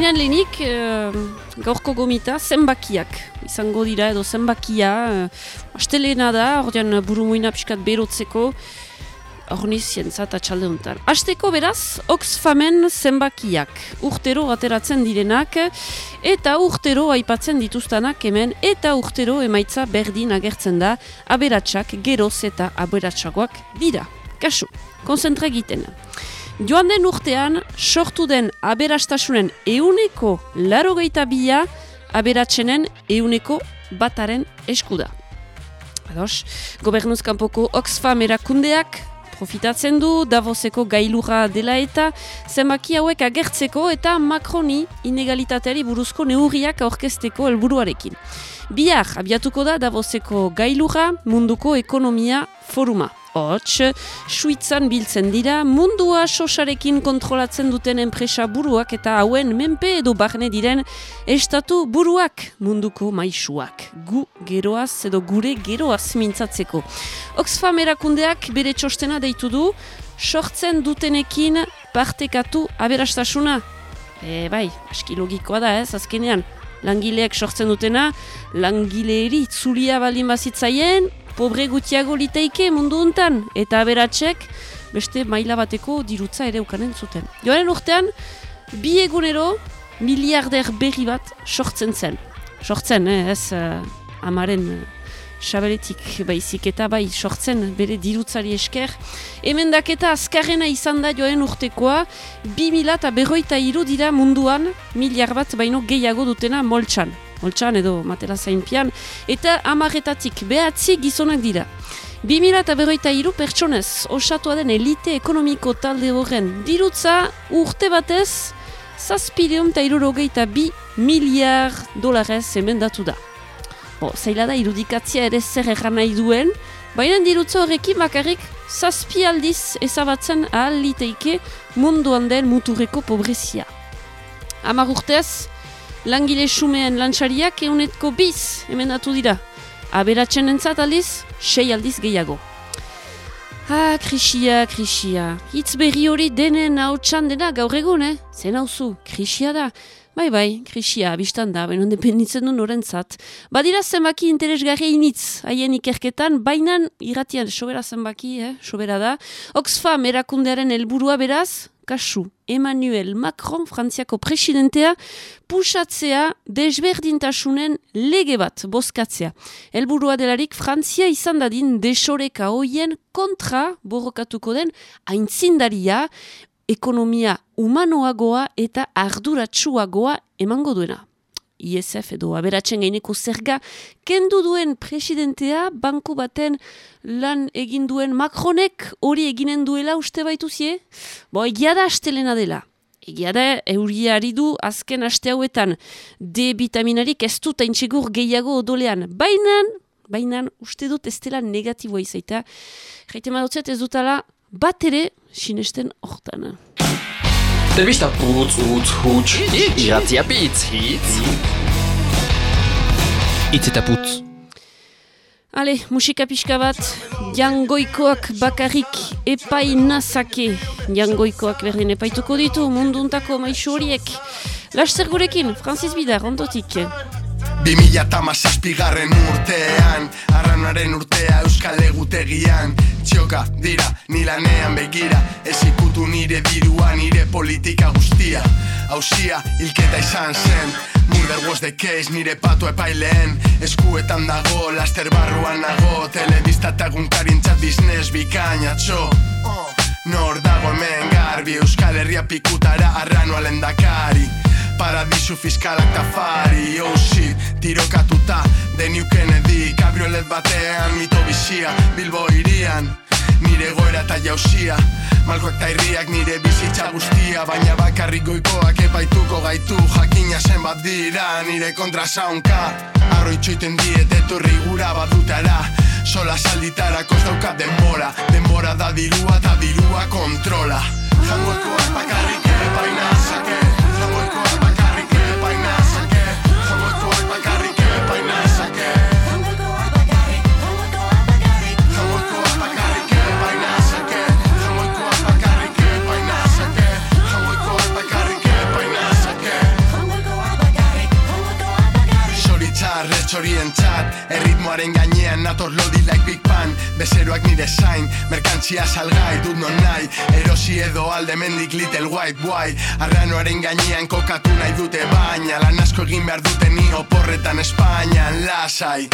Baina lehenik, uh, gaurko gomita, zenbakiak. Izango dira edo zenbakia. Uh, Astelena da, ordean buru muina pixkat berotzeko. Horni zientza eta txalde honetan. Azteko beraz, Oxfamen zenbakiak. Urtero ateratzen direnak. Eta urtero aipatzen dituztanak hemen. Eta urtero emaitza berdin agertzen da. Aberatsak, geroz eta aberatsagoak dira. Kasu, konzentra egiten. Joan den urtean, sortu den aberastasunen euneko laro gehieta bila, aberatsenen euneko bataren eskuda. Ados, gobernuzkanpoko Oxfam erakundeak profitatzen du, Davoseko gailura dela eta zenbaki hauek agertzeko eta Macroni inegalitateari buruzko neurriak aurkezteko helburuarekin. Bihar, abiatuko da Davoseko gailura munduko ekonomia foruma. Hots, suitzan biltzen dira, mundua sosarekin kontrolatzen duten enpresa buruak eta hauen menpe edo barne diren estatu buruak munduko maisuak. Gu geroaz edo gure geroaz mintzatzeko. Oxfam erakundeak bere txostena deitu du, sortzen dutenekin partekatu aberastasuna. E, bai, aski logikoa da ez, azkenean. Langileek sortzen dutena, langileeri zulia baldin bazitzaien, pobre gutiago liteike mundu hontan eta aberatsek beste maila bateko dirutza ere ukanen zuten. Joaren urtean, bi egunero miliarder berri bat sortzen zen. Sortzen, eh, ez uh, amaren uh, xabeletik baizik eta bai sortzen bere dirutzari esker. Hemen daketa azkarrena izan da joaren urtekoa, bi mila eta berroita iru dira munduan miliar bat baino gehiago dutena moltsan holtsan edo matera zainpian, eta amarretatik behatzi gizonak dira. 2000 eta berroita iru pertsonez osatua den elite ekonomiko talde horren dirutza urte batez zazpideon eta irurogeita bi miliar dolarez emendatu da. Bo, zaila da irudikatzia ere zer erran nahi duen, baina dirutza horrekin bakarrik zazpi aldiz ezabatzen ahal liteike munduan den muturreko pobrezia. Amar urtez, langile sumeen lantxariak eunetko biz emendatu dira. Aberatzen entzat aldiz, sei aldiz gehiago. Ah, krisia, krisia. Hitz berri hori denen hau dena gaur egun, eh? Zen hau zu, krisia da. Bai, bai, krisia, biztan da, baina dependitzen du norentzat. Badira zenbaki interesgarri initz, haien ikerketan, baina irratian sobera zenbaki, eh? sobera da. Oxfam erakundearen helburua beraz, kasu Emmanuel Macron, frantziako presidentea, pusatzea desberdintasunen lege bat bozkatzea. Elburua delarik Frantzia izan dadin desoreka hoien kontra borrokatuko den aintzindaria, ekonomia humanoagoa eta arduratsuagoa emango duena. ISF edo aberatzen gaineko zerga, kendu duen presidentea, banku baten lan egin duen Macronek hori eginen duela uste baitu zie? Bo, egia da astelena dela. Egia da, euriari du azken aste hauetan D-vitaminarik ez dut aintsegur gehiago odolean. Bainan, bainan, uste dut ez dela negatiboa izaita. Jaite madotzet ez dutala bat ere sinesten hortan. Telebista putz, utz, huts, iratzia pitz, hitz. Itz eta putz. Ale, musika pixka bat, jangoikoak bakarrik epai nazake. Jangoikoak berdin epaituko ditu, munduntako maisu horiek. Laster gurekin, Francis Bidar, ondotik. Bi mila tamazazpigarren urtean Arranaren urtea euskal egutegian. Txoka dira nilanean begira Ez ikutu nire dirua nire politika guztia. Hausia hilketa izan zen Murder was the case nire patu epaileen. Eskuetan dago laster barruan nago Telebista eta gunkarin txat biznez bikaina txo. Nor dago hemen garbi Euskal Herria pikutara arrano alendakari Paradisu fiskalak tafari Oh shit, tirokatuta Deniu Kennedy Kabriolet batean mito bizia Bilbo irian Nire goera eta jausia Malkoak eta irriak nire bizitza guztia Baina bakarrik goikoak epaituko gaitu Jakina zen bat dira nire kontra saunka Arroitxoiten diet etorri gura badutara Sola salditara kostaukat denbora Denbora da dirua eta dirua kontrola Jangoekoak bakarrik epaina zake dantzat Erritmoaren gainean nator lodi like Big Pan Bezeroak nire zain, merkantzia salgai dut non nahi. Erosi edo alde mendik Little White Boy. Arranoaren gainean kokatu nahi dute baina Lan asko egin behar dute ni oporretan Espainian lasai.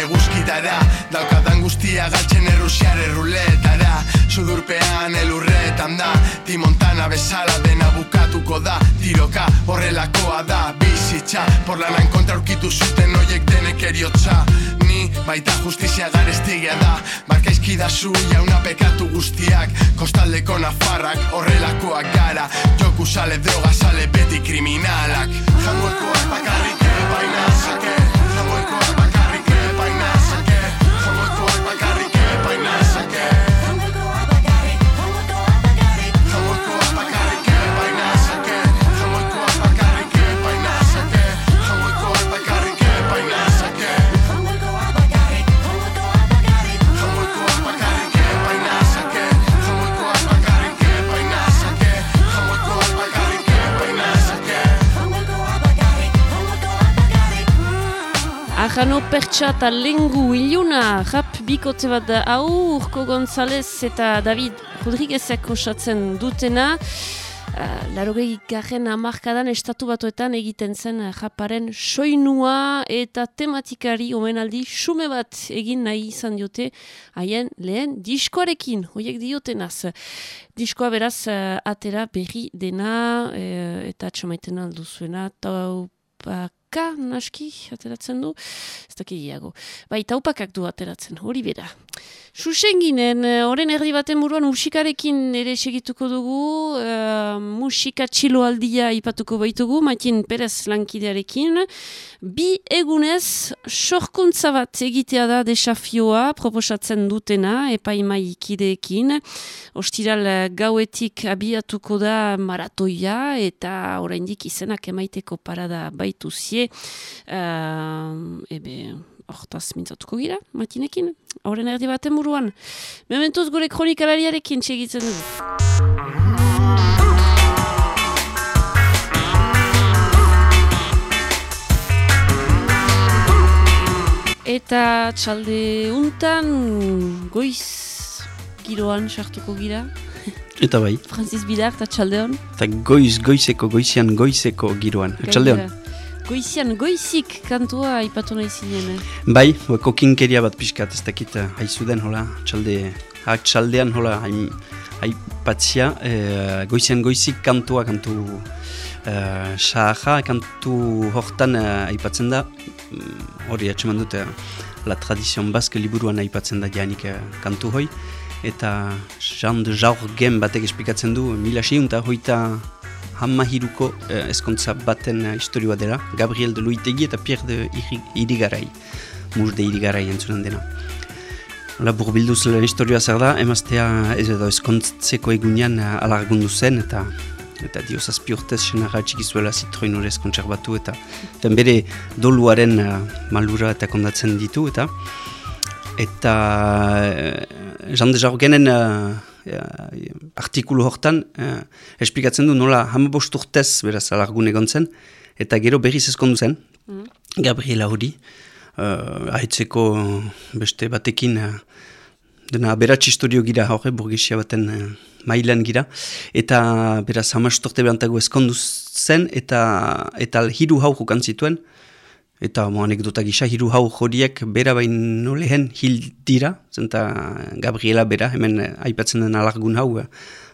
Eguzkitara, daukadan guztia galtzen errusiar erruletara Sudurpean elurretan da Timontana bezala dena bukatuko da. Tiroka horrelakoa da bizitza. Por lanan kontra urkitu zuten oiek denek eriotza Ni baita justizia garestigia da. Barkaizki da zu jauna pekatu guztiak. Kostaldeko nafarrak horrelakoak gara. Joku sale, droga sale, beti kriminalak. Jangoekoak bakarrik epaina zake. Jangoekoak bakarrik Ajano pertsa eta lengu iluna, rap bikote bat da hau, Urko González eta David Rodriguezek osatzen dutena. Uh, Larogei garen amarkadan estatu batuetan egiten zen raparen soinua eta tematikari omenaldi xume bat egin nahi izan diote haien lehen diskoarekin, hoiek diotenaz. Diskoa beraz uh, atera berri dena uh, eta txamaiten alduzuena, taupaka naski ateratzen du, ez dakigiago. Bai, taupakak du ateratzen, hori bera. Susenginen, horren erdi baten buruan musikarekin ere segituko dugu, uh, musika txiloaldia ipatuko baitugu, Matin Perez lankidearekin. Bi egunez, sorkuntza bat egitea da desafioa, proposatzen dutena, epaimai kideekin. Ostiral eh, gauetik abiatuko da maratoia, eta oraindik izenak emaiteko parada baitu zie. Uh, ebe, hortaz mintzatuko gira, matinekin, horren erdi baten buruan. Mementuz gure kronikalariarekin txegitzen dugu. Eta txalde untan, goiz giroan sartuko gira. Eta bai, Francis Bidar eta txalde hon. eta goiz, goizeko, goizian, goizeko giroan. Etxalde hon. Goizian, goizik kantua ipatu nahi zinen. eh? Bai, hueko kinkeria bat pixkat, ez dakit eh, haizu den, hola, txalde, hak txaldean, hola, hain, aipatzia, eh, goizian goizik kantua, kantu eh, sahaja, kantu hortan eh, aipatzen da, mm, hori atxeman dute, La Tradizion Baske liburuan aipatzen da janik eh, kantu hoi, eta Jean de Jaurgen batek esplikatzen du, mila seiunta hoita hamma hiruko eh, eskontza baten eh, historioa dela, Gabriel de Luitegi eta Pierre de Iri- Irigarai, mus de Irigarai entzunan dena. Hola, burbilduz lehen historioa zer da, emaztea ez edo eskontzeko egunean eh, alargundu zen, eta eta dio zazpi urtez senarra txikizuela zitroin urez kontserbatu, eta fen bere doluaren uh, malura eta kondatzen ditu, eta eta uh, Jean de Jargenen uh, uh, artikulu hortan uh, esplikatzen du nola hamabost urtez beraz alargun egon zen, eta gero berriz ezkondu zen, Gabriela hori, uh, ahitzeko beste batekin uh, dena beratx historio gira horre, burgesia baten uh, mailan gira, eta beraz hamastorte behantago ezkondu zen, eta, eta hiru hau jokan zituen, eta mo anekdota gisa hiru hau horiek bera baino lehen hil dira, zenta Gabriela bera, hemen eh, aipatzen den alargun hau, eh,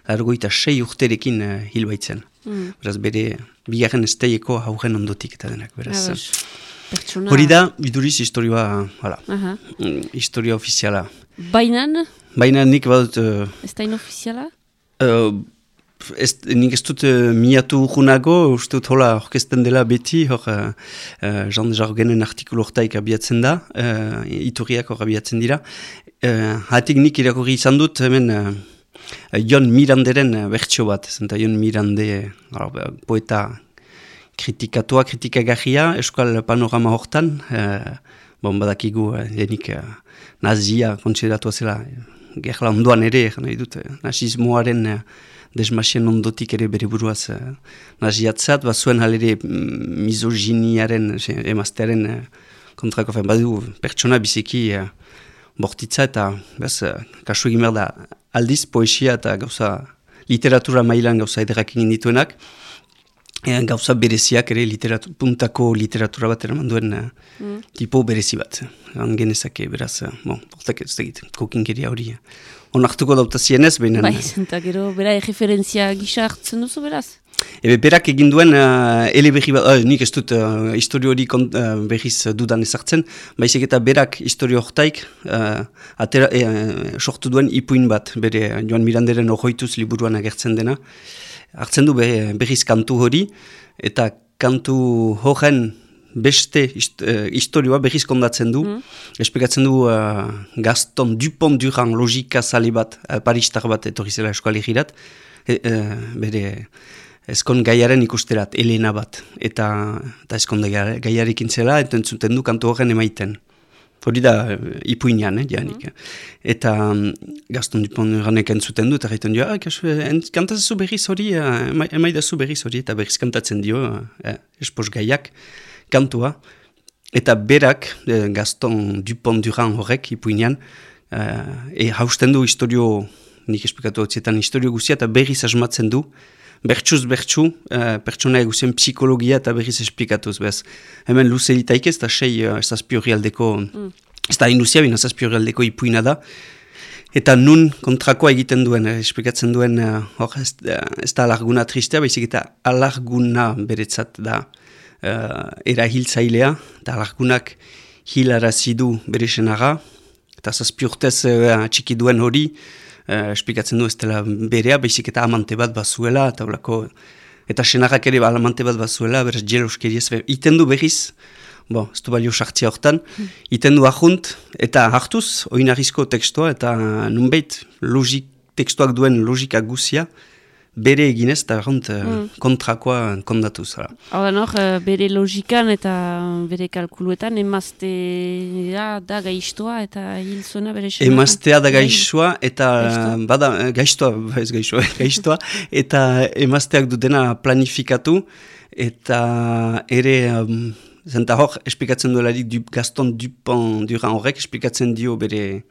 largoita sei urterekin uh, hil baitzen. Mm. Beraz bere bigarren esteieko haugen ondotik eta denak, beraz. Ados. Pertsona... Hori da, biduriz historioa, hala, Aha. mm, historia ofiziala. Bainan, Baina nik badut, uh, ez da inofiziala? uh, ez, nik ez dut uh, miatu urgunago, uste dut hola orkesten dela beti, hor uh, uh, Jean Jargenen artikulu hortaik abiatzen da, uh, iturriak hor abiatzen dira. Uh, hatik nik irakurri izan dut, hemen uh, Jon Miranderen uh, bertso bat, zenta Jon Mirande uh, poeta kritikatua, kritikagarria, eskual panorama hortan, uh, bon badakigu uh, denik uh, nazia konsideratua zela, uh, gerla ondoan ere, nahi dut, uh, nazismoaren uh, desmasien ondotik ere bere buruaz uh, naziatzat, bat zuen halere mm, misoginiaren, emaztearen uh, kontrako fen, badu pertsona biziki uh, bortitza eta bez, uh, kasu egin behar da aldiz poesia eta gauza literatura mailan gauza ederrak egin dituenak, e, gauza bereziak ere literatu, puntako literatura bat eraman duen uh, mm. tipo berezi bat. Han genezake, beraz, uh, bon, bortak ez tegit, kokinkeria hori. Onartuko dauta zienez, behin. Bai, zenta gero, bera referentzia gisa hartzen duzu, beraz? Ebe, berak egin duen uh, ele berri bat, uh, nik ez dut uh, historio hori uh, berriz dudan ezartzen, baizik eta berak historio horretaik uh, atera, uh, sortu duen ipuin bat, bere Joan Miranderen ohoituz liburuan agertzen dena. Hartzen du berriz kantu hori, eta kantu horren beste hist, uh, historioa berriz kondatzen du, mm. esplikatzen du uh, Gaston Dupont Duran logika zale bat, uh, paristar bat etorri zela eskualegirat, e, uh, bere eskon gaiaren ikusterat, Elena bat, eta, eta eskon gaiarekin zela, eta entzuten du kantu horren emaiten. Hori da, uh, ipuinan, eh, janik. Mm. Eta um, Gaston Dupont ranek entzuten du, eta gaiten dio, ah, kantazu berriz hori, uh, emaidazu berriz hori, eta berriz kantatzen dio, uh, espos gaiak, kantua, eta berak, eh, Gaston Dupont Duran horrek, ipuinan, uh, e hausten du historio, nik esplikatu hau historio guzia, eta berriz asmatzen du, bertsuz bertsu, uh, pertsona eguzien psikologia eta berriz esplikatuz, bez. Hemen luze ditaik ez da sei uh, zazpi hori aldeko, mm. ez da induzia bina zazpi hori aldeko ipuina da, eta nun kontrakoa egiten duen, eh, esplikatzen duen, uh, hor ez, ez da alarguna tristea, baizik eta alarguna beretzat da uh, erahiltzailea, eta alargunak hilarazidu bere senaga, eta zazpi urtez uh, txiki duen hori, uh, esplikatzen du ez dela berea, baizik eta amante bat bazuela, eta olako, eta senarrak ere amante bat bazuela, beraz jeloskeri ez, iten du behiz, bo, ez du balio sartzia hortan, mm. iten du ahunt, eta hartuz, oinarizko tekstua, eta nunbeit logik, tekstuak duen logika guzia, bere eginez eta eh, mm. kontrakoa kondatu zara. Hau da eh, bere logikan eta bere kalkuluetan emazte da, gaiztoa eta hil zuena bere xena. Emaztea da gaiztoa eta bada eh, gaiztoa, ez gaiztoa, gaiztoa eta emazteak dutena planifikatu eta ere... Um, Zenta hor, esplikatzen duelarik du, Gaston Dupont Duran horrek, esplikatzen dio bere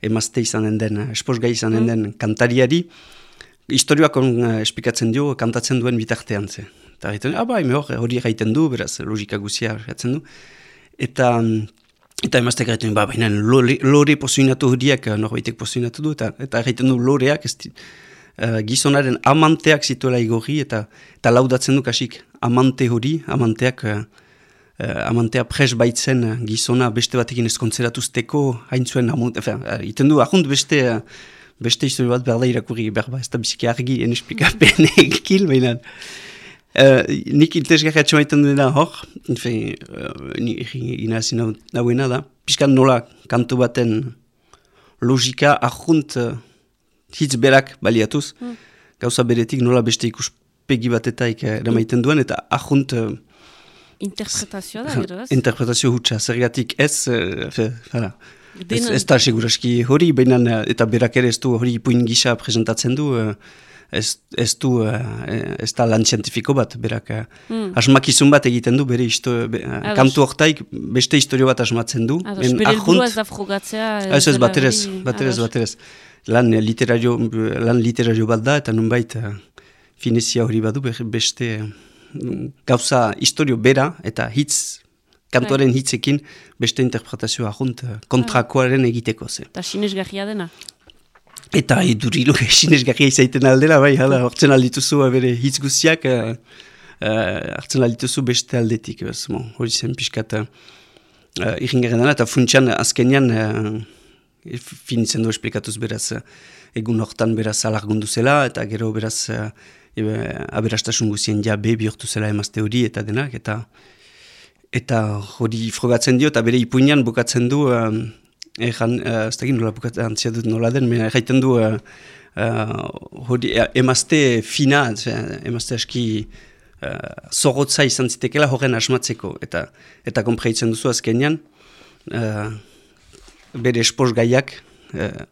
emazte izanen den, esposgai izanen mm. den kantariari, historioak on uh, esplikatzen dio, kantatzen duen bitartean ze. Eta egiten, ah, bai, hori gaiten du, beraz, logika guzia gaiten du. Eta, eta emaztek gaiten, ba, baina lore, pozuinatu horiak uh, norbaitek pozuinatu du, eta, eta gaiten du loreak, ez uh, gizonaren amanteak zituela igorri, eta, eta laudatzen du kasik amante hori, amanteak, uh, amantea pres baitzen gizona beste batekin eskontzeratuzteko, hain zuen, iten du, ahont beste, beste historio bat behar da irakurri behar ba, ez da biziki argi enesplikapen egin, baina uh, nik iltesgarri atxo maiten duena hor, enfe, uh, nik inazin nahuena da, pixkan nola kantu baten logika ahunt uh, hitz berak baliatuz, mm. gauza beretik nola beste ikuspegi batetaik uh, eramaiten duen, eta ahunt uh, Interpretazioa da, gero ez? Interpretazio hutsa, zergatik ez, uh, fe, Ez, ez da seguraski hori, baina eh, eta berak ere ez du hori ipuin gisa presentatzen du, eh, ez, ez du, eh, ez da lan zientifiko bat, berak mm. asmakizun bat egiten du, bere isto, be, kantu hortaik beste historio bat asmatzen du. Ados, bere helburua ez da frugatzea. Ez ez, baterez, baterez, baterez. Lan literario, lan literario bat da, eta nunbait finezia hori badu, beste gauza historio bera, eta hitz kantuaren bai. hitzekin beste interpretazioa junt eh, kontrakoaren egiteko ze. Eta sinesgarria dena? Eta edurilu sinesgarria izaiten aldela, bai, hala, hortzen aldituzu bere hitz guztiak, uh, hartzen aldituzu beste aldetik, bez, bon, hori zen pixkat uh, irringaren dena, eta funtsian azkenian uh, finitzen du esplikatuz beraz egun hortan beraz alargundu zela, eta gero beraz uh, aberastasun guzien ja bebi hortu zela emazte hori eta denak, eta Eta hori frogatzen dio, eta bere ipuinan bukatzen du, uh, egan, uh, ez da nola bukatzen dut nola den, mena erraiten du, uh, hori uh, emazte fina, emazte aski uh, zorrotza izan zitekela horren asmatzeko. Eta eta konpreitzen duzu azkenean, uh, bere espos gaiak, uh,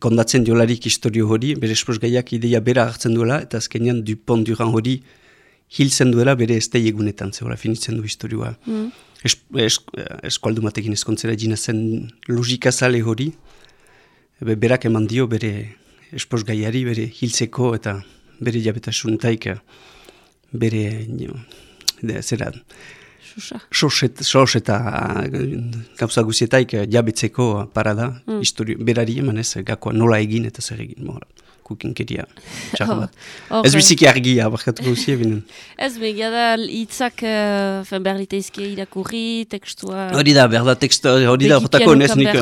kondatzen diolarik historio hori, bere espos gaiak ideia bera hartzen duela, eta azkenean Dupont Duran hori, hiltzen duela bere estei egunetan, zehola finitzen du historioa. Mm. es, es, eskualdu batekin eskontzera jina zen logika zale hori, Ebe, berak eman dio bere espos gaiari, bere hiltzeko eta bere jabetasuntaik bere nio, de, zera, soset, sos eta gauza guzietaik jabetzeko parada, Mm. histori, berari eman ez, gakoa nola egin eta zer egin, mora, kukinkeria, bat. Hor, Ez biziki argia, barkatu guzia binen. Ez, begia da hitzak uh, behar liteizke irakurri, tekstua... Hori da, behar da, teksto, hori da, hortako, nez nik,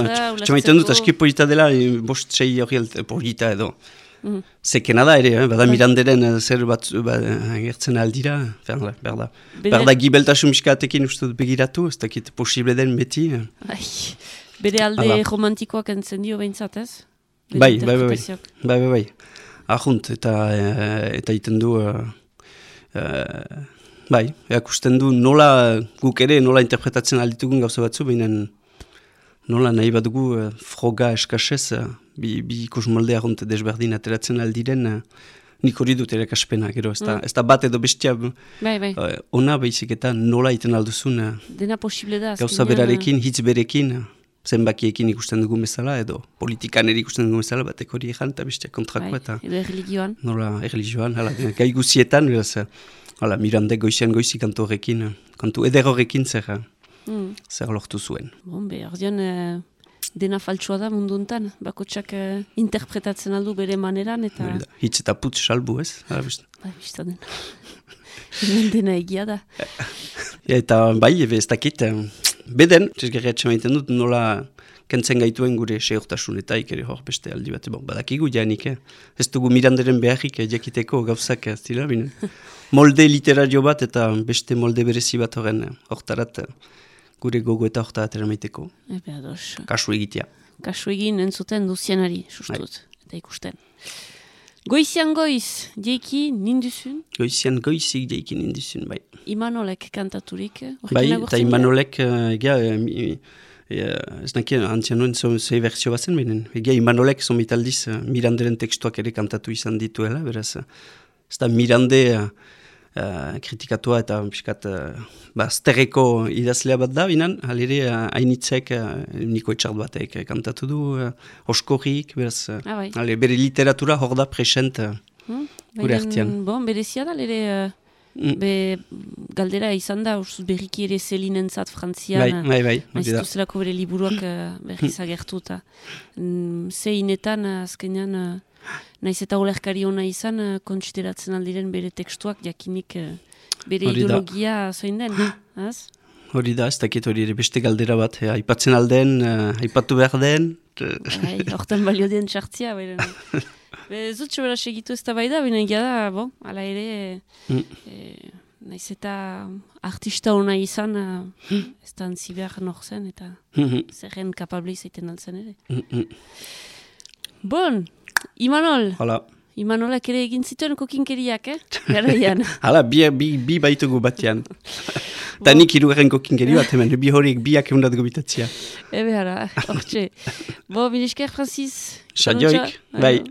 txamaiten dut, aski polita dela, e, bost sei hori polita edo. Mhm. Zekena da ere, eh? bada Bai. miranderen eh, zer bat ba, agertzen aldira, behar da, behar da. Bere- Behar da gibeltasun miskatekin uste dut begiratu, ez dakit posible den beti. eh. Ai, bere alde romantikoak entzen dio behintzat, ez? Bai, bai, bai, bai. Bai, bai, bai. Ahunt, eta, eh, eta iten du, eh, eh, bai, erakusten du nola guk ere, nola interpretatzen alditugun gauza batzu, behinan nola nahi bat dugu froga eskasez, bi, bi ikus molde ahunt desberdin ateratzen aldiren, nik hori dut erakaspena, gero, ez da, Mm. ez da bat edo bestia, Bai, bai. ona baizik eta nola iten alduzun, Dena posible da. gauza berarekin, hitz berekin, zenbakiekin ikusten dugu bezala, edo politikan ere ikusten dugu bezala, batek hori egan eta bestia kontrako Bai, eta edo erligioan. nola erlijioan, hala, gai guzietan, beraz, hala, mirande goizian goizi kantu horrekin, kantu eder horrekin zer, Mm. zer lortu zuen. Bon, be, ordean, eh, dena faltsua da mundu hontan. Bakotsak eh, interpretatzen aldu bere maneran, eta... Hitz eta putz salbu, ez? Hala, beste. Bai, biztan den. Hemen dena egia da. Eta bai, ez dakit, eh, beden, txezgarri atxamaiten dut, nola kentzen gaituen gure seurtasunetak ere hor beste aldi bat, bon, badakigu janik, eh? ez dugu miranderen beharrik eh, jakiteko gauzak ez dira, bine. molde literario bat eta beste molde berezi bat horren eh, hortarat eh, gure gogo eta hortarat eramaiteko, Ebe ados, kasu egitea. kasu egin entzuten duzienari, sustut, Bai. eta ikusten. Goizian goiz, jeiki ninduzun, Goizian goizik jaikin indizun, bai. Imanolek kantaturik. eh, Bai, eta? Imanolek, uh, egia, eh, eh, ez nakien, antzian nuen zei versio bazen benen. Egia, Imanolek, zomit aldiz, uh, Miranderen tekstuak ere kantatu izan dituela, beraz, uh, ez da Mirande uh, uh, kritikatua eta piskat, uh, ba, zterreko idazlea bat da, binan, halire, uh, hainitzek, uh, niko etxart batek eh, kantatu du, uh, oskorrik, beraz, uh, Ah, bai. hale, bere literatura hor da present, uh, Hmm? Gure. Bon, berezia da, lere, eh, Mm. be, galdera izan da, ursuz berriki ere zelinentzat frantzian. bai, eh, bai, bai, da. duzelako bere liburuak uh, berriz agertu eta mm, zeinetan uh, azkenean uh, naiz eta olerkari ona izan uh, kontsideratzen aldiren bere tekstuak jakinik uh, bere Hori ideologia zein den, az? Hori da, ez dakit hori ere beste galdera bat, eh, aipatzen alden, uh, aipatu behar den, Bai, hortan balio den txartzia, baina. Be, zutxo bera segitu ez da bai da, baina egia da, bon, ala ere, Mm. e, naiz eta artista ona izan, uh, ez da antzi behar nor eta Mhm, zerren kapable izaiten altzen ere. mhm, mhm. Bon, Imanol, Hala, Imanolak ere egin zituen kokinkeriak, eh? Garaian. hala bi, bi, bi baitugu batean. Eta nik hirugarren kokinkeri bat hemen, bi horiek biak eundat gobitatzia. Ebe hara, hortxe. Bo, milisker, Francis. Saioik, bai.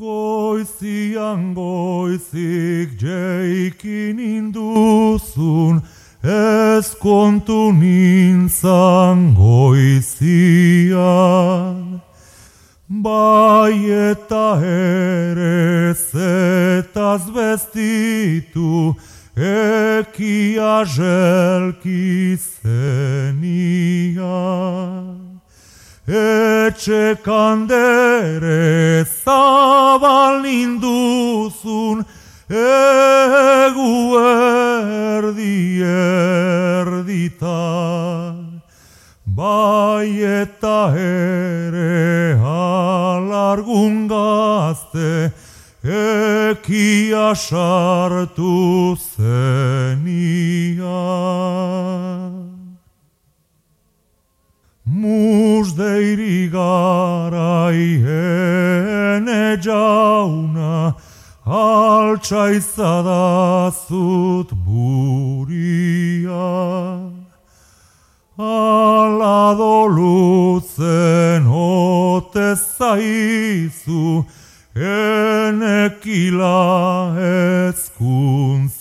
Goizian goizik jeikin induzun, ez kontu nintzan goizian. Bai eta ere zetaz bestitu, ekia jelki zenian. Etxe kandere zabal ninduzun, egu erdi erditan. Bai eta ere alargun gazte, ekia sartu zenian. Musdeiri garaien jauna, altsa izadazut. Ala dolutzen ote zaizu, enekila ezkuntzia.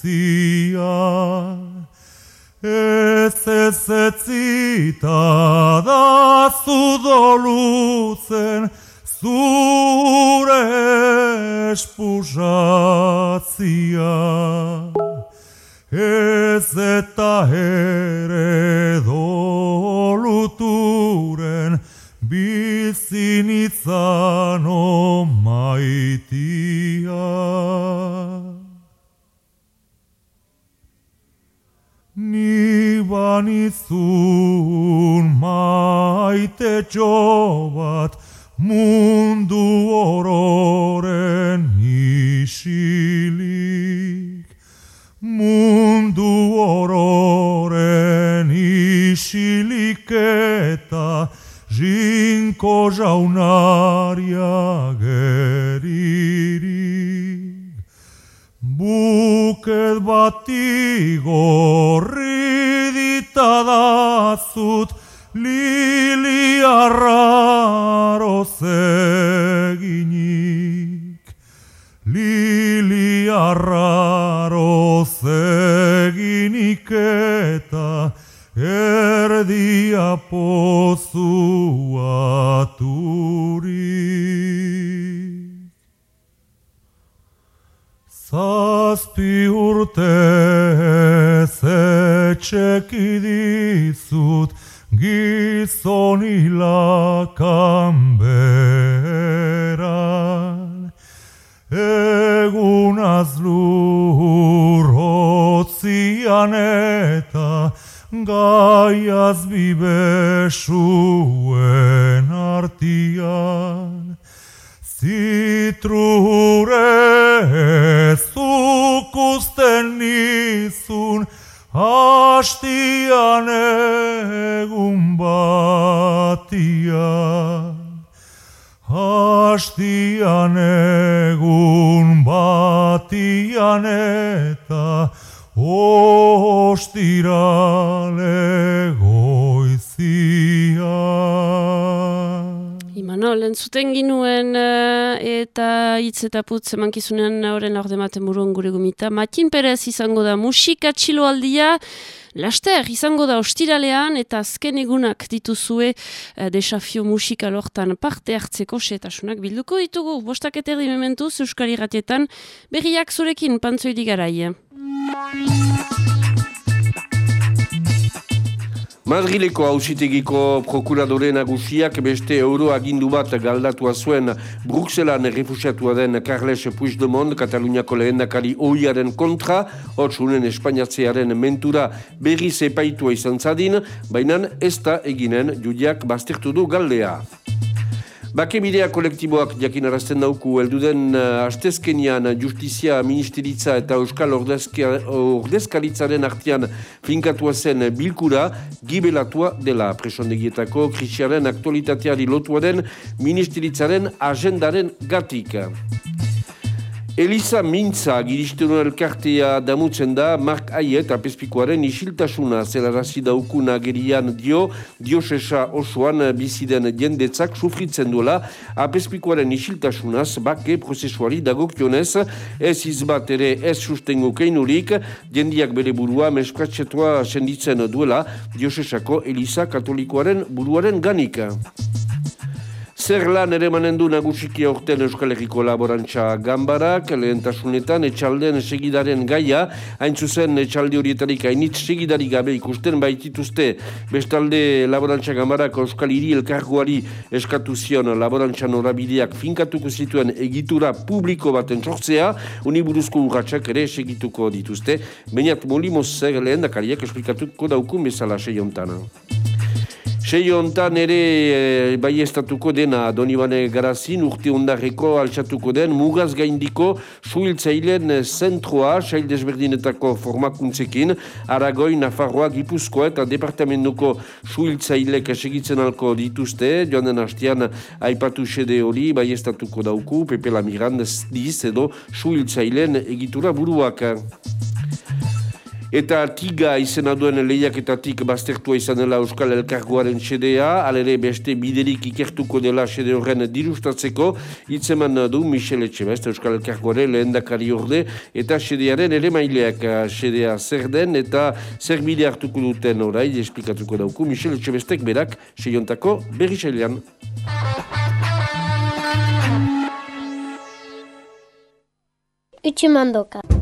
Ez ez Eta da zudolutzen zure espusatzia Ez eta ere doluturen bizin izan maitia. Ni banizun maite bat mundu ororen isilik. Mundu ororen isilik eta jinko jaunaria geririk. Buket bati gorri ditadazut lili arraro zeginik. Lili arraro hitz eta putz emankizunean horren laurde maten buruan gure gomita. Matin Perez izango da musika txiloaldia, laster izango da ostiralean eta azken egunak dituzue uh, desafio musikal hortan parte hartzeko setasunak bilduko ditugu. Bostak eterdi mementuz Euskal Iratietan berriak zurekin pantzoidi garai. Madrileko hausitegiko prokuradore nagusiak beste euro agindu bat galdatua zuen Bruxelan refusiatua den Carles Puigdemont, Kataluniako lehendakari oiaren kontra, hotsunen Espainiatzearen mentura berri zepaitua izan zadin, baina ez da eginen judiak baztertu du galdea. Bakebidea kolektiboak jakin arazten dauku, elduden uh, astezkenian justizia ministeritza eta euskal ordezkalitzaren artian finkatua zen bilkura, gibelatua dela presondegietako krisiaren aktualitateari lotua den ministeritzaren agendaren gatika. Elisa Mintza giristen elkartea damutzen da Mark Aiet apespikoaren isiltasuna zelarazi daukuna gerian dio diosesa osoan biziden jendetzak sufritzen duela apespikoaren isiltasunaz bake prozesuari dagokionez ez izbat ere ez sustengo keinurik jendiak bere burua mespratxetua senditzen duela diosesako Elisa katolikoaren buruaren ganika. Zer lan ere manen du nagusiki aurten Euskal Herriko Laborantza Gambarak, lehentasunetan etxalden segidaren gaia, hain zuzen etxalde horietarik hainitz segidari gabe ikusten baitituzte. Bestalde Laborantza Gambarak Euskal Hiri elkarguari eskatu zion Laborantza norabideak finkatuko zituen egitura publiko baten sortzea, uniburuzko urratxak ere segituko dituzte, bainat molimoz zer lehen dakariak esplikatuko daukun bezala seiontana. Sei hontan ere e, bai estatuko dena Donibane Garazin urte ondareko altxatuko den mugaz gaindiko suhiltzailen zentroa sail desberdinetako formakuntzekin Aragoi, Nafarroa, Gipuzkoa eta departamentuko suhiltzailek segitzen alko dituzte joan den hastian aipatu sede hori bai estatuko dauku Pepe Lamiran diz edo suhiltzailen egitura buruak. Eta tiga izena duen lehiaketatik baztertua izan dela Euskal Elkargoaren sedea, alere beste biderik ikertuko dela sede horren dirustatzeko, hitzeman du Michel Etxebest, Euskal Elkargoaren lehendakari orde, eta sedearen ere maileak sedea zer den, eta zer bide hartuko duten orai, esplikatuko dauku, Michel Etxebestek berak, seiontako berri sailean. Utsumandoka.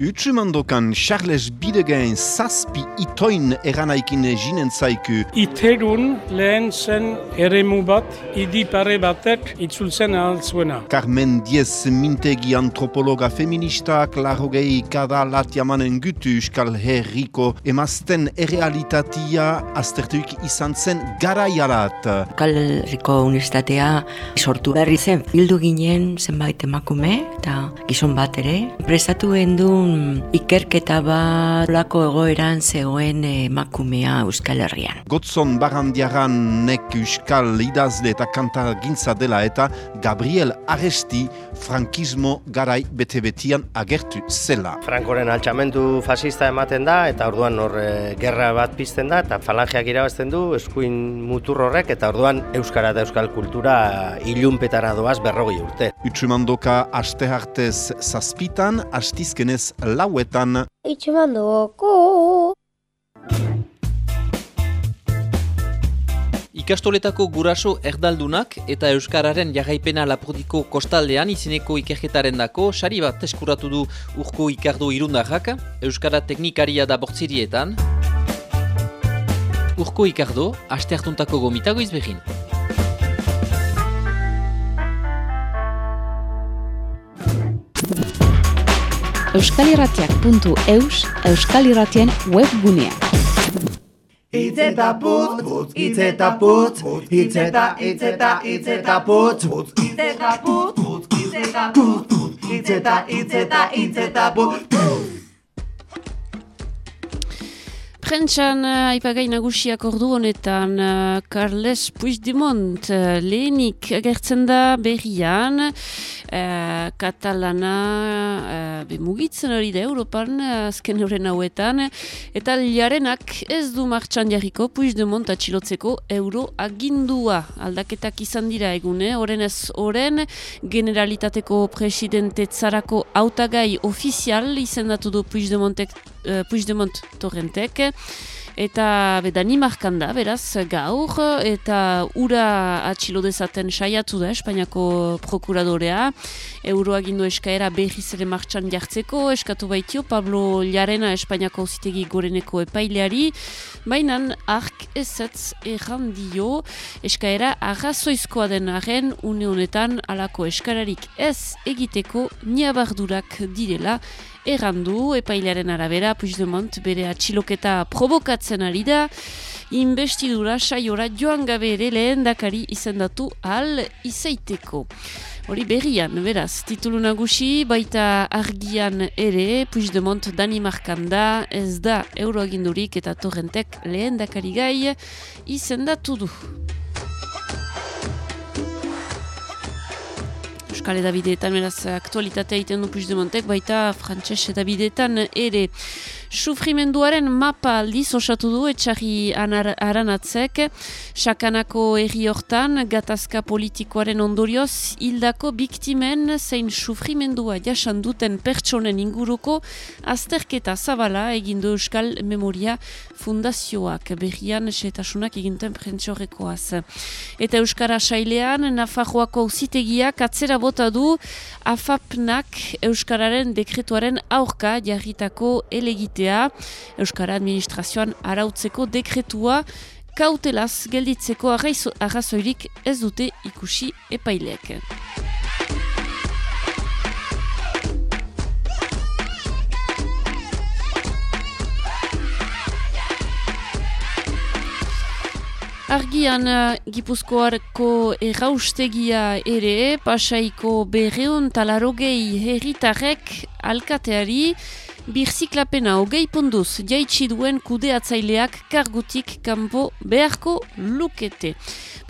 Utsumandokan Charles Bidegain zazpi itoin eranaikin jinen zaiku. Iterun lehen zen eremu bat, idi pare batek itzultzen ahaltzuena. Carmen Diez mintegi antropologa feministak larrogei kada latiamanen gutu euskal herriko emazten errealitatia aztertuik izan zen garaiarat. Euskal Herriko Universitatea sortu berri zen bildu ginen zenbait emakume eta gizon bat ere. Prestatu gendun ikerketa bat lako egoeran zegoen emakumea Euskal Herrian. Gotzon barandiaran nek euskal idazle eta kanta gintza dela eta Gabriel Aresti frankismo garai bete-betian agertu zela. Frankoren altxamendu fasista ematen da eta orduan hor e, gerra bat pizten da eta falangeak irabazten du eskuin mutur horrek eta orduan euskara eta euskal kultura ilunpetara doaz berrogei urte. Utsumandoka aste hartez zazpitan, astizkenez lauetan. Utsumandoko. Ikastoletako guraso erdaldunak eta Euskararen jarraipena lapurdiko kostaldean izeneko ikerketaren dako sari bat eskuratu du urko ikardo irundarrak, Euskara teknikaria da bortzirietan. Urko ikardo, aste hartuntako gomitago izbegin. euskalirratiak.eus euskalirratien webgunea. Itz eta putz, itz eta putz, itz eta, itz eta, itz eta putz, putz, itz putz, itz eta, itz eta putz. Prentxan uh, aipagai nagusiak ordu honetan uh, Carles Puigdemont uh, lehenik agertzen da berrian uh, katalana uh, bemugitzen hori da Europan azken horren hauetan eta liarenak ez du martxan jarriko Puigdemont atxilotzeko euro agindua. Aldaketak izan dira egune horren ez horren generalitateko presidente tzarako autagai ofizial izendatu du Puigdemontek uh, Puigdemont torrentek eta be, Danimarkan da, beraz, gaur, eta ura atxilo dezaten saiatu da, Espainiako prokuradorea, euroagindu eskaera berriz ere martxan jartzeko, eskatu baitio, Pablo Llarena Espainiako zitegi goreneko epaileari, baina ark ezetz errandio, eskaera arrazoizkoa den arren, une honetan alako eskararik ez egiteko niabardurak direla, errandu, epailaren arabera, Puigdemont bere atxiloketa provokatzen ari da, investidura saiora joan gabe ere lehen dakari izendatu al izaiteko. Hori berrian, beraz, titulu nagusi, baita argian ere, Puigdemont Danimarkan da, ez da euroagindurik eta torrentek lehen dakari gai izendatu du. Euskal edabideetan, beraz, aktualitatea egiten du Puigdemontek, baita frantses edabideetan ere. Sufrimenduaren mapa aldiz osatu du etxarri aranatzek, sakanako erri hortan, gatazka politikoaren ondorioz, hildako biktimen zein sufrimendua jasan duten pertsonen inguruko azterketa zabala egindu Euskal Memoria Fundazioak, berrian setasunak eginten prentxorrekoaz. Eta Euskara Sailean, Nafarroako uzitegiak atzera bota du AFAPNak Euskararen dekretuaren aurka jarritako elegitea Euskara Administrazioan arautzeko dekretua kautelaz gelditzeko arrazoirik ez dute ikusi epaileek. Argian uh, Gipuzkoarko erraustegia ere, pasaiko berreun talarogei herritarrek alkateari birziklapena hogei punduz jaitsi duen kudeatzaileak kargutik kanpo beharko lukete.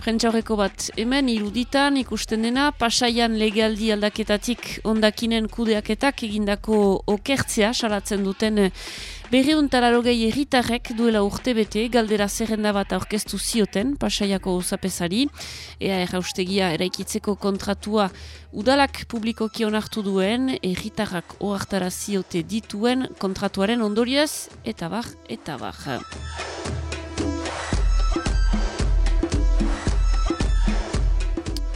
Prentxaurreko bat hemen iruditan ikusten dena, pasaian legaldi aldaketatik ondakinen kudeaketak egindako okertzea salatzen duten eh, berriuntararogei erritarrek duela urte bete galdera zerrenda bat aurkeztu zioten pasaiako uzapesari, ea erraustegia eraikitzeko kontratua udalak publikoki onartu duen erritarrak oartara ziote dituen kontratuaren ondoriaz eta bar, eta bar.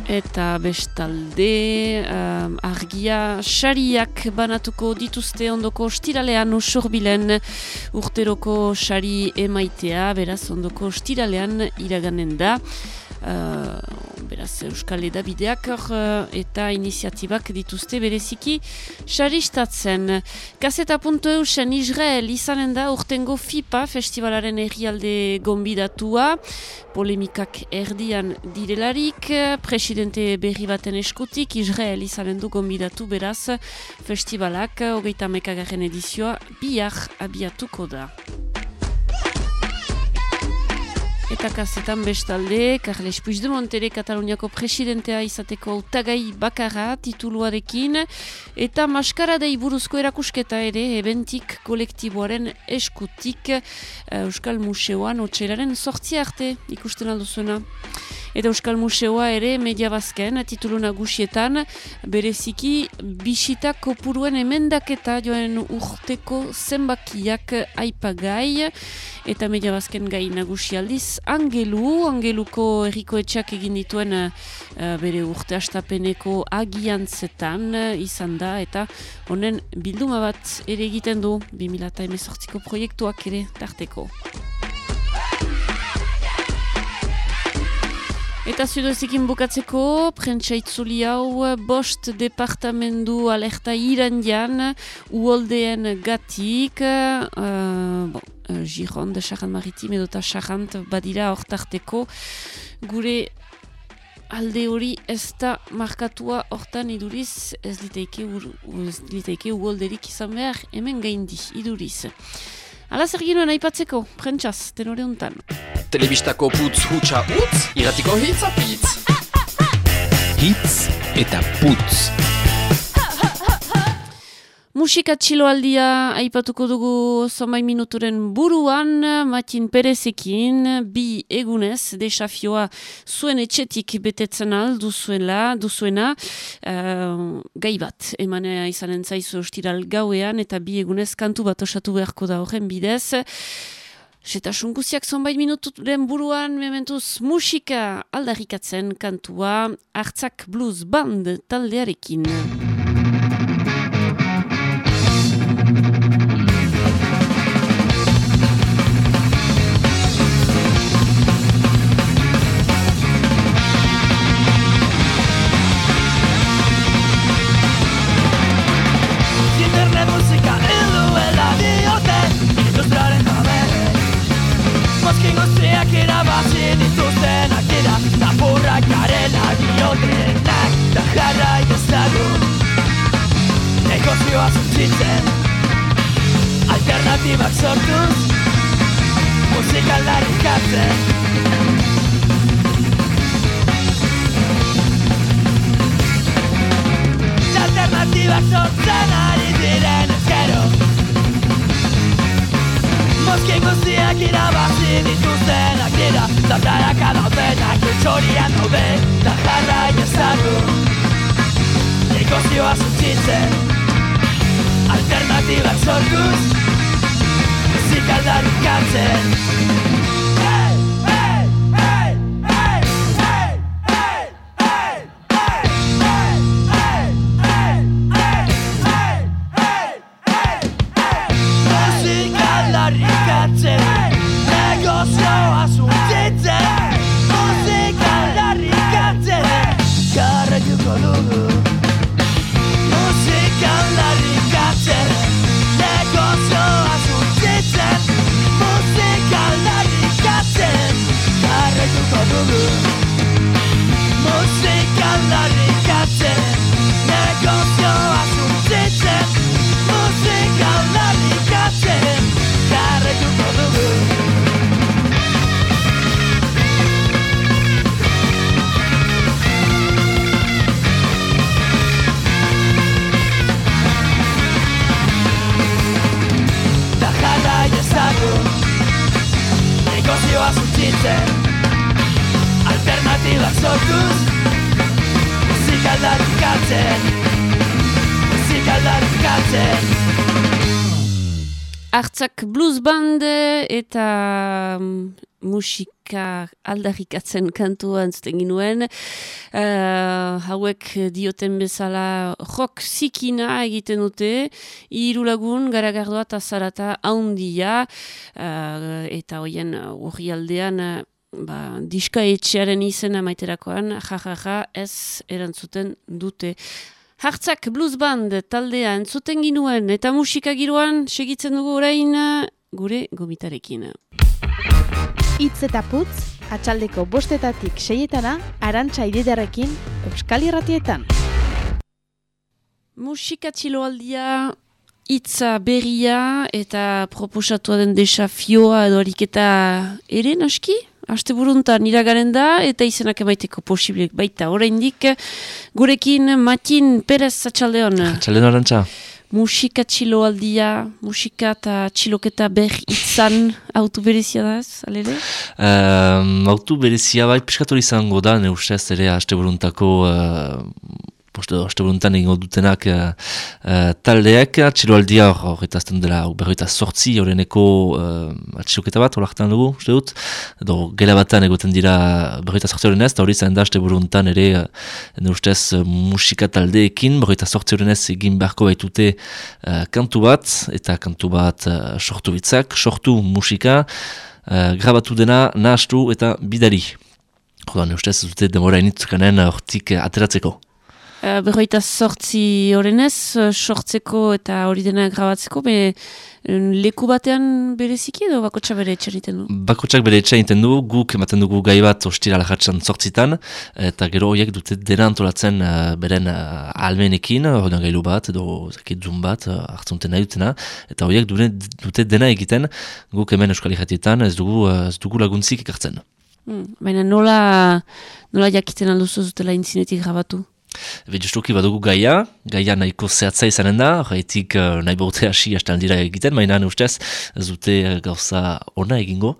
Eta bestalde, um, argia sariak banatuko dituzte ondoko ostiralean usurbilen urteroko sari emaitea, beraz ondoko ostiralean iraganen da. Uh, beraz Euskal Edabideak uh, eta iniziatibak dituzte bereziki xaristatzen. Kaseta.eusen Israel izanen da urtengo FIPA festivalaren errialde gombidatua polemikak erdian direlarik presidente berri baten eskutik Israel izanen du gombidatu beraz festivalak hogeita mekagarren edizioa bihar abiatuko da. Eta kazetan bestalde, Carles Puigdemont ere Kataluniako presidentea izateko autagai bakarra tituluarekin eta maskaradei buruzko erakusketa ere eventik kolektiboaren eskutik uh, Euskal Museoan otxeraren sortzi arte ikusten alduzuena. Eta Euskal Museoa ere media bazken, titulu nagusietan, bereziki bisita kopuruen emendaketa joen urteko zenbakiak aipagai, eta media bazken gai nagusialdiz, angelu, angeluko erriko etxak egin dituen uh, bere urte astapeneko agiantzetan uh, izan da, eta honen bilduma bat ere egiten du, 2018ko proiektuak ere tarteko. Eta zudoezikin bukatzeko, prentsa itzuli hau, bost departamendu alerta irandian, uoldeen gatik, uh, bon, uh, Giron, de Charant Maritim edo eta Charant badira hortarteko, gure alde hori ez da markatua hortan iduriz, ez liteike uolderik izan behar, hemen gaindi iduriz. Ala zer ginoen aipatzeko, prentsaz, tenore honetan. Telebistako putz hutsa utz, iratiko hitz apitz. Hitz eta putz. Musika txiloaldia aipatuko dugu zonbait minuturen buruan, Matin Perezekin, bi egunez, desafioa zuen etxetik betetzen al duzuela, duzuena, uh, gai bat, emanea izanen zaizu ostiral gauean, eta bi egunez kantu bat osatu beharko da horren bidez. Eta sunguziak zonbait minuturen buruan, mementuz musika aldarrikatzen kantua, hartzak blues band taldearekin. Eta mm, musika aldarrikatzen kantua entzuten ginuen. Uh, hauek dioten bezala rock zikina egiten dute. Hiru lagun garagardoa eta zarata haundia. Uh, eta hoien urri aldean ba, diska etxearen izena maiterakoan jajaja ez erantzuten dute. Hartzak blues band taldea entzuten ginuen eta musika giroan segitzen dugu orain gure gomitarekin. Itz eta putz, atxaldeko bostetatik seietana, arantxa ididarekin, Euskal Irratietan. Musika txiloaldia itza berria eta proposatua den desafioa edo ariketa ere naski? Aste buruntan iragaren da eta izenak emaiteko posiblek baita. Oraindik gurekin Matin Perez Atxaldeon. Atxaldeon arantza. Musika txiloaldia, musika eta txiloketa ber itzan autu berezia da ez, alere? Um, autu berezia bai, piskatori izango da, ne ustez ere aste buruntako uh, poste oste voluntan egingo dutenak uh, uh, taldeak, atxiloaldia hor horretazten dela berroita sortzi horreneko uh, atxiloketa bat, horretan dugu, uste dut, edo gela batan egoten dira berroita sortzi horrenez, eta hori zain da aste voluntan ere, uh, ustez, musika taldeekin, berroita sortzi horrenez egin beharko baitute uh, kantu bat, eta kantu bat uh, sortu bitzak, sortu musika, uh, grabatu dena, nahastu eta bidari. Jodan, ustez, dute demora initzukanen hortik ateratzeko. Uh, berroita sortzi horrenez, uh, sortzeko eta hori dena grabatzeko, be, leku batean bereziki edo bakotsak bere etxan iten du? Bakotsak bere etxan iten du, guk ematen dugu gai bat ostira lajatzen sortzitan, eta gero horiek dute dena antolatzen uh, beren uh, almenekin, hori gailu bat, edo zakit zun bat, uh, hartzunten nahi dutena, eta horiek dute dena egiten, guk hemen euskal jatietan ez dugu, uh, ez dugu laguntzik ikartzen. Hmm, baina nola, nola jakiten alduzu zutela intzinetik grabatu? Ebe justuki badugu gaia, gaia nahiko zehatza izanen da, horretik uh, nahi baute hasi hastan dira egiten, maina ustez ez dute uh, gauza ona egingo,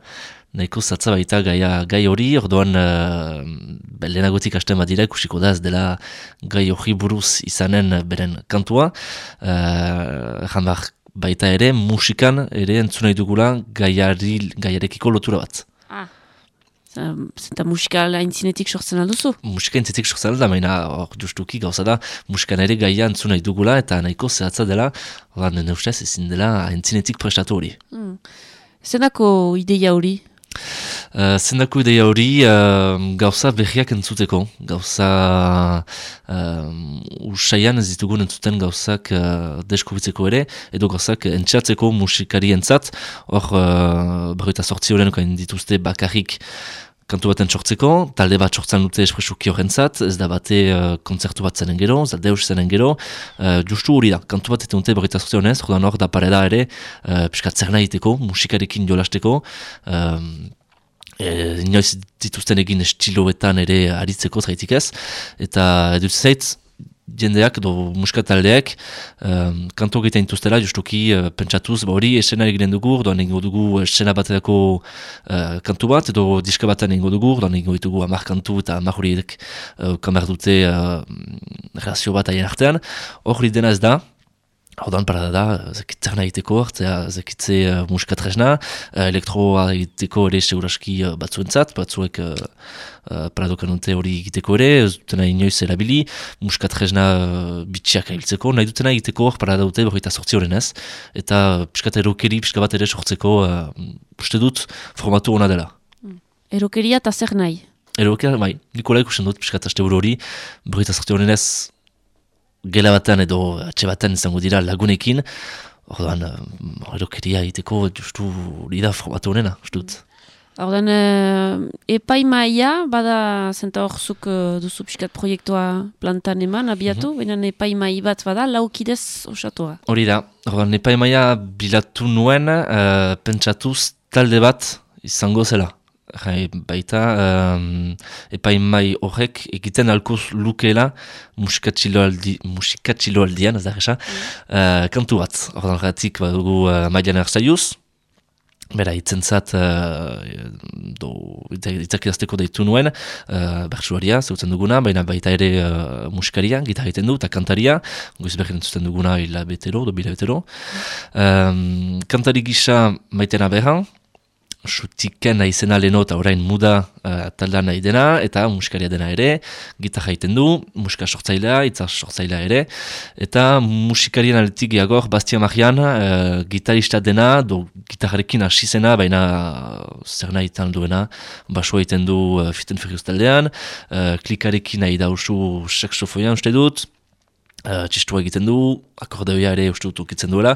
nahiko zehatza baita gaia gai hori, orduan uh, lehenagotik hasten bat dira, kusiko da ez dela gai hori buruz izanen beren kantua, uh, baita ere musikan ere entzunai dugula gaiari, gaiarekiko lotura bat. Zenta musika haintzinetik sortzen alduzu? Musika haintzinetik sortzen alda, maina hor justuki gauza da, musika nire gaia antzu nahi dugula eta nahiko zehatza dela, hor nene ustez ezin dela haintzinetik prestatu hori. Hmm. Zenako ideia hori? Zendako ideia hori uh, gauza berriak entzuteko, gauza uh, usaian ez ditugun entzuten gauzak uh, deskubitzeko ere, edo gauzak entxatzeko musikari entzat, hor uh, berroita sortzi horren dituzte bakarrik kantu baten sortzeko, talde bat sortzen dute espresuki horrentzat, ez da bate uh, kontzertu bat zenen gero, ez da deus zenen gero, uh, justu hori da, kantu bat eten dute berrita sortze honez, jodan hor da pareda ere, uh, zer egiteko, musikarekin jolasteko, um, e, inoiz dituzten egin estiloetan ere aritzeko zaitik ez, eta dut zait, jendeak edo muskataldeak um, kanto egiten intuztela justuki uh, pentsatuz ba hori esena egiten dugu doan egingo dugu esena bateko uh, kantu bat edo diska batean egingo dugu doan egingo ditugu amar kantu eta amar horiek uh, kamar dute uh, relazio bat aien artean. Hori dena ez da Hordan parada da, zekitzerna egiteko, zekitze uh, muskatresna, uh, elektroa egiteko ere seguraski uh, batzuentzat, batzuek uh, uh, paradokan dute hori egiteko ere, ez dutena inoiz erabili, muskatresna uh, bitxiak egiteko, nahi dutena egiteko hor parada dute berroita sortzi horren ez, eta piskat erokeri, piskat bat ere sortzeko, uh, uste dut, formatu hona dela. Mm. Erokeria eta zer nahi? Erokeria, bai, Nikola ikusten dut, piskat aste hori, berroita sortzi horren ez, gela batean edo atxe batean izango dira lagunekin, orduan, uh, erokeria egiteko justu hori da formatu honena, dut. Orduan, uh, epai maia, bada zenta hor zuk uh, duzu piskat proiektua plantan eman, abiatu, mm -hmm. epai mai bat bada, laukidez osatua. Hori da, orduan, epai maia bilatu nuen, uh, pentsatuz talde bat izango zela. Jai, baita, um, epain mai horrek egiten alkoz lukela musikatxilo aldian, ez da resa, mm. uh, kantu bat. Horren ratik badugu uh, maian erzaiuz, Bera, itzentzat, uh, do, itzak idazteko deitu nuen, uh, bertsuaria, zeutzen duguna, baina baita ere uh, musikaria, gitarra egiten du, eta kantaria, goiz berri entzuten duguna hila betero, do bila betero. Um, kantari gisa maitena behan, sutiken izena leno eta orain muda uh, taldean nahi dena, eta musikaria dena ere, gitarra egiten du, musika sortzailea, itza sortzailea ere, eta musikarien aletik geagor, Bastia Marian, uh, gitarista dena, do gitarrarekin hasi baina uh, zer nahi duena, basua egiten du uh, Fitten Ferius taldean, uh, klikarekin nahi da usu seksofoian uste dut, Uh, txistua egiten du, akordeoia ere uste dut ukitzen duela,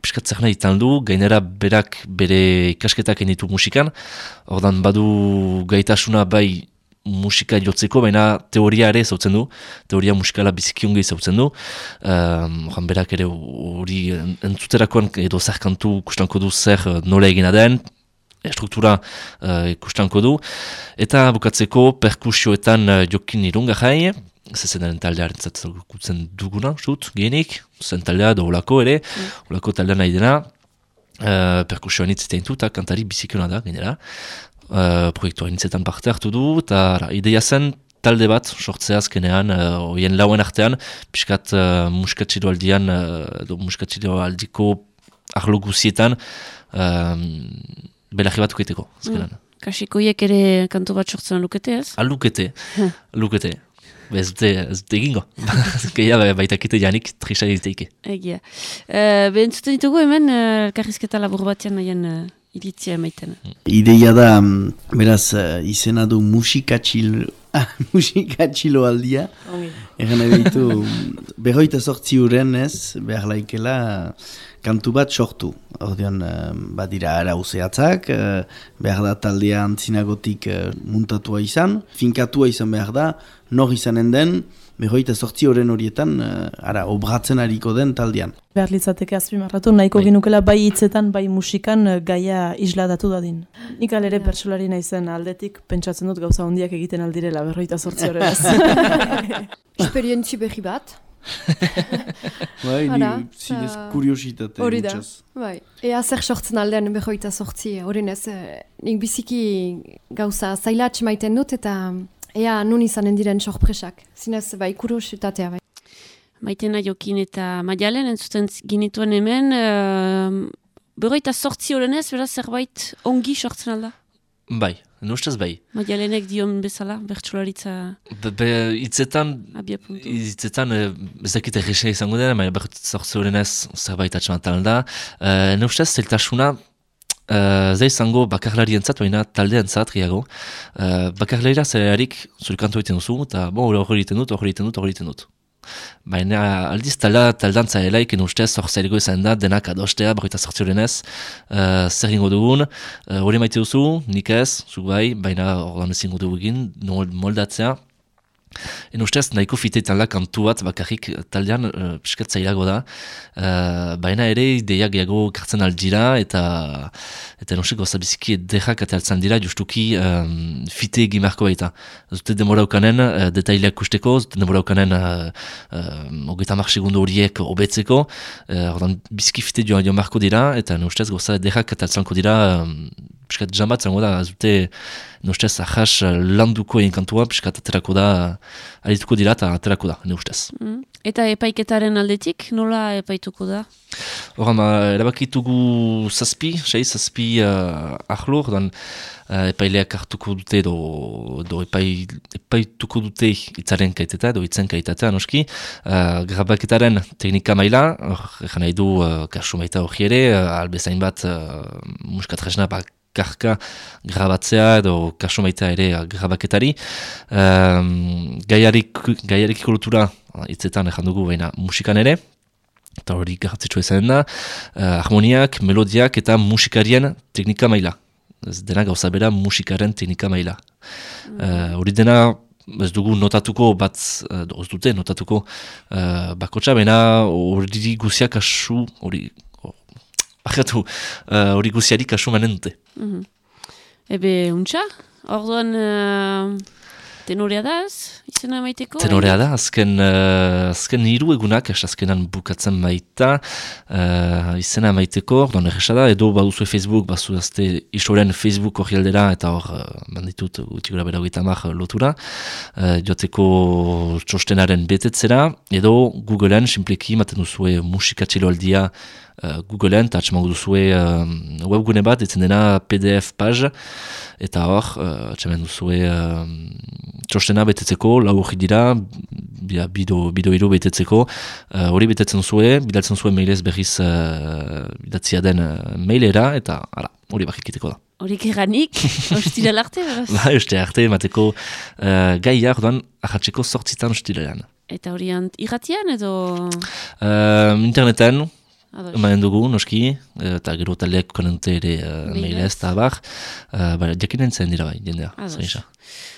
piskat zer nahi du, gainera berak bere ikasketak enitu musikan, ordan badu gaitasuna bai musika jotzeko, baina teoria ere zautzen du, teoria musikala bizikiongi zautzen du, um, berak ere hori entzuterakoan edo zer kantu kustanko du zer nola egina den, struktura uh, kustanko du, eta bukatzeko perkusioetan uh, jokin irunga jai, zezenaren taldearen zatzakutzen duguna, zut, genik, zen taldea da olako ere, mm. olako taldea nahi dena, uh, perkusioan itzetein eta kantari bizikiona da, genera, uh, proiektuan itzetan parte hartu du, eta ideia zen talde bat, sortzea azkenean, uh, oien lauen artean, piskat uh, muskatxido aldian, uh, do muskatxido aldiko arlo guzietan, uh, belaji bat uketeko, azkenean. Mm. Kasikoiek ere kantu bat sortzen lukete ez? Alukete, lukete. Ez dute, ez dute egingo. Geia baitakite janik trisa egiteike. Egia. Uh, Behentzuten ditugu hemen, uh, karrizketa labur batean nahian uh, iritzia emaiten. Ideia da, beraz, uh, izena du musikatxil, musikatxilo aldia. Egan nahi behitu, berroita sortzi uren ez, behar laikela, kantu bat sortu. Ordean, badira ara useatzak, behar da taldea antzinagotik muntatua izan, finkatua izan behar da, nor izanen den, Behoita sortzi horren horietan, ara, obratzen hariko den taldean. Behar litzateke azpimarratu, nahiko bai. ginukela bai hitzetan, bai musikan gaia isladatu dadin. Nik alere ja. pertsolari naizen aldetik, pentsatzen dut gauza hondiak egiten aldirela, berroita sortzi horren. Esperientzi behi bat, bai, ni zinez kuriositate. Hori da, bai. Ea zer sortzen aldean behoita sortzi, hori nez, nik biziki gauza zailatx maiten dut eta ea nun izanen diren sorpresak. Zinez, bai, kuriositatea, bai. Maitena jokin eta maialen entzuten ginituen hemen, uh, behoita sortzi horren ez, beraz zerbait ongi sortzen alda? Bai, nustez bai. Madialenek dion bezala, bertsularitza... Be, be, itzetan, itzetan, ezakit egisa izango dena, baina bertzortze horren ez, zerbait atxamatan da. Uh, nustez, zeltasuna, Uh, Zai izango bakarlarien zat, baina taldean zat, riago. Uh, bakarlaria zerarik zurikantu egiten duzu, eta bon, hori egiten dut, hori egiten dut, hori egiten dut. Baina aldiz talda, taldantza helaik ustez hor zailgo izan da, denak adostea, bakoita sortzioren ez, uh, zer ingo dugun, hori uh, maite duzu, nik ez, zuk bai, baina hor dan ezingo dugu egin, moldatzea, En ustez, nahiko fiteetan da kantu bat bakarrik taldean uh, piskat zailago da. Uh, baina ere ideia gehiago kartzen aldira eta eta nosik goza biziki edekak ataltzen dira justuki um, fite egin beharko baita. Zute demora ukanen uh, detaileak kusteko, zute demora ukanen uh, uh, segundu horiek obetzeko. Uh, biziki fite joan beharko dira eta ustez goza edekak ataltzen dira um, piskat jambat zango da, zute ustez ahas landuko egin kantua piskat aterako da alituko dira eta aterako da, ne ustez. Mm. Eta epaiketaren aldetik, nola epaituko da? Horan, erabakitugu zazpi, sei, zazpi uh, ahlo, dan uh, epaileak hartuko dute, do, do epai, epaituko dute itzaren kaiteta, do itzen kaitatea, noski. Uh, grabaketaren teknika maila, hor, nahi du, uh, kasu maita hori ere, uh, albezain bat, uh, muskatresna bak, karka grabatzea edo kaso maitea ere grabaketari. Um, gaiarik, gaiarik ikolotura, hitzetan ezan dugu baina musikan ere, eta hori garratzitsua izan da, uh, harmoniak, melodiak eta musikarien teknika maila. Ez dena gauza bera musikaren teknika maila. Uh, hori dena ez dugu notatuko bat, uh, ez dute notatuko uh, bakotxa, baina hori guziak asu, hori Bakatu, uh, hori guziarik asu manen dute. Mm -hmm. Ebe, untxa? Orduan... Uh... Tenorea da ez, izena maiteko? Tenorea da, azken, uh, azken hiru egunak, ez azkenan bukatzen baita, uh, izena maiteko, orduan erresa da, edo baduzue Facebook, bazu azte isoren Facebook hori aldera, eta hor, uh, banditut, utikura bera hogeita mar lotura, uh, joteko txostenaren betetzera, edo Googleen, simpleki, maten duzue musikatxilo aldia, uh, Googleen, eta atxemango duzue uh, webgune bat, etzen dena PDF page, eta hor, uh, atxemen duzue uh, txostena betetzeko, lau hori dira, bia, bido, bido hiru betetzeko, hori uh, betetzen zuen, bidaltzen zuen mailez berriz uh, bidatzia den uh, mailera, eta ara, hori bakikiteko da. Hori kerranik, hostila larte, beraz? Ba, hostila arte, mateko uh, gai jarduan, ahatzeko sortzitan hostilean. Eta hori irratian edo? Uh, interneten, Emanen dugu, noski, eta gero taldeak konente ere uh, mailez eta abar. Uh, ba, jakinen zen dira bai, jendea. Ados.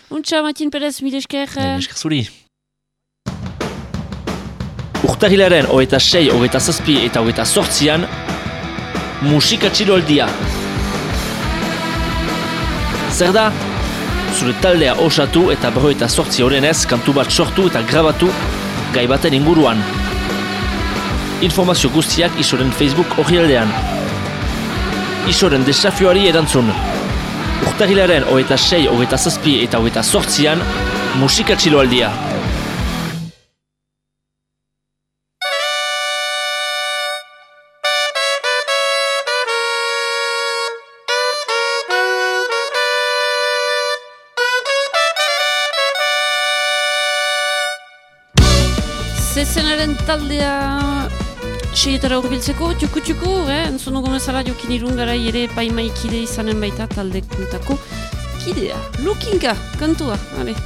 Untxa, Matin Perez, mire esker. Mire esker zuri. Urtahilaren hogeita sei, hogeita zazpi eta hogeita sortzian, musika txiloldia. Zer da? Zure taldea osatu eta bero eta sortzi horrenez kantu bat sortu eta grabatu gai baten inguruan. Informazio guztiak isoren Facebook hori aldean. Isoren desafioari erantzun. Urtagilaren hogeita sei, hogeita zazpi eta hogeita sortzian musika txiloaldia. Zezenaren taldea seietara urbiltzeko, txuku txuku, eh? entzun dugu mesala jokin irungara ere paimaikide izanen baita taldekuntako kidea. Lukinka, kantua, ale.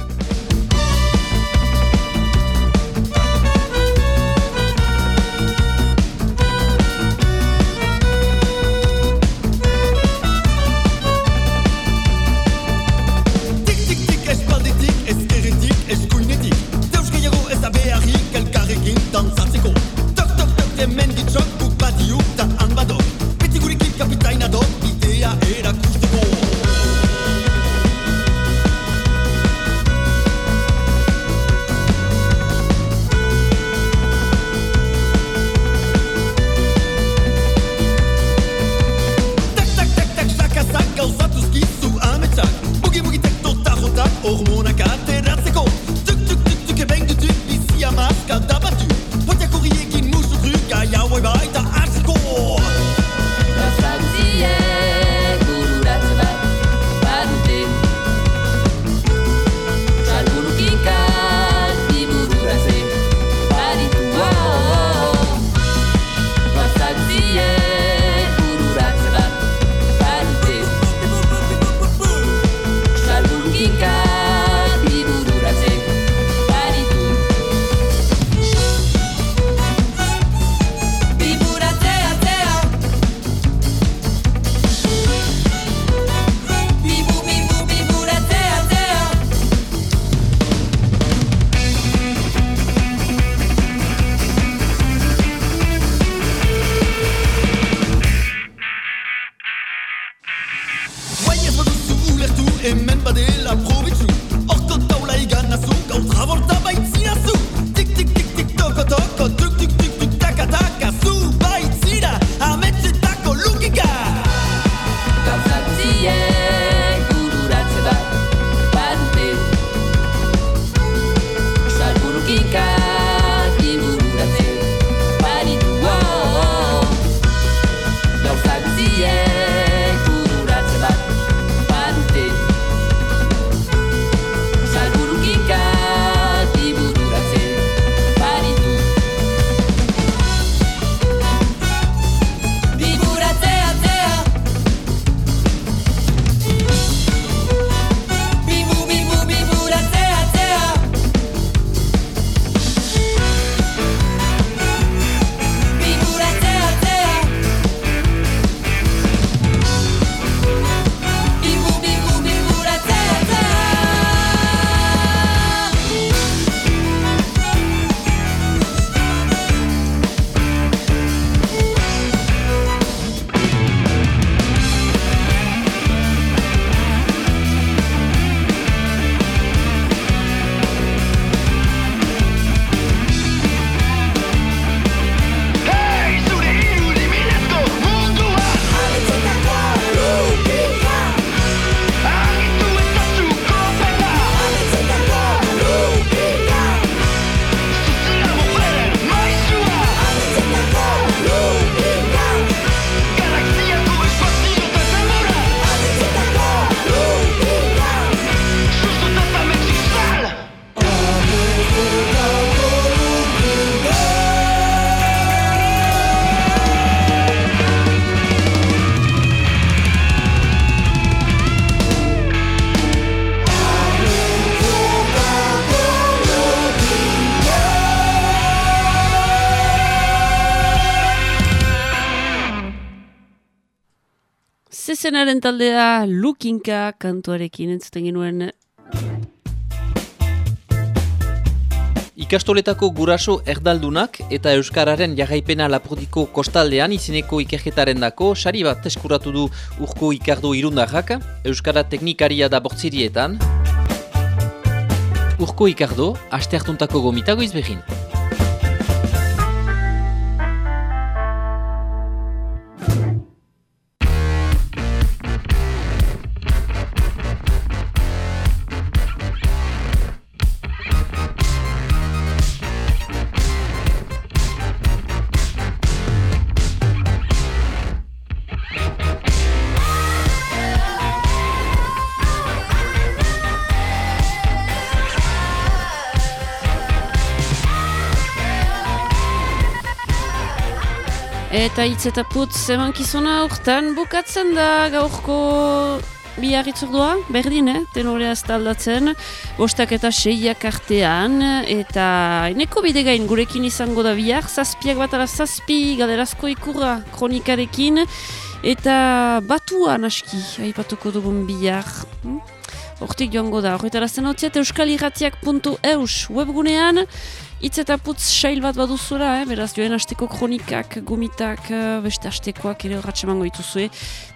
them men you izenaren taldea lukinka kantuarekin entzuten genuen Ikastoletako guraso erdaldunak eta Euskararen jarraipena lapurdiko kostaldean izeneko ikerketaren dako, sari bat eskuratu du urko ikardo irundarrak, Euskara teknikaria da bortzirietan. Urko ikardo, aste hartuntako gomitago izbegin. Eta hitz eta putz emankizuna urtan bukatzen da gaurko bihar itzordua, berdin, eh? tenorea ez aldatzen, bostak eta seiak artean, eta eneko bide gain gurekin izango da bihar, zazpiak bat ala zazpi, galerazko ikurra kronikarekin, eta batuan aski, aipatuko dugun bihar. Hm? Hortik joango da, horretarazten hau ziat, euskaliratiak.eus webgunean, Itz eta putz sail bat baduzura, eh? beraz joen asteko kronikak, gomitak, eh, beste astekoak ere horratxe mango dituzue.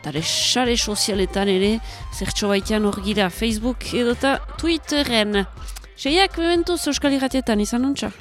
Tare sare sozialetan ere, zertxo baitean hor gira Facebook edota Twitteren. Seiak, mementuz Euskal Iratietan, izan nuntza?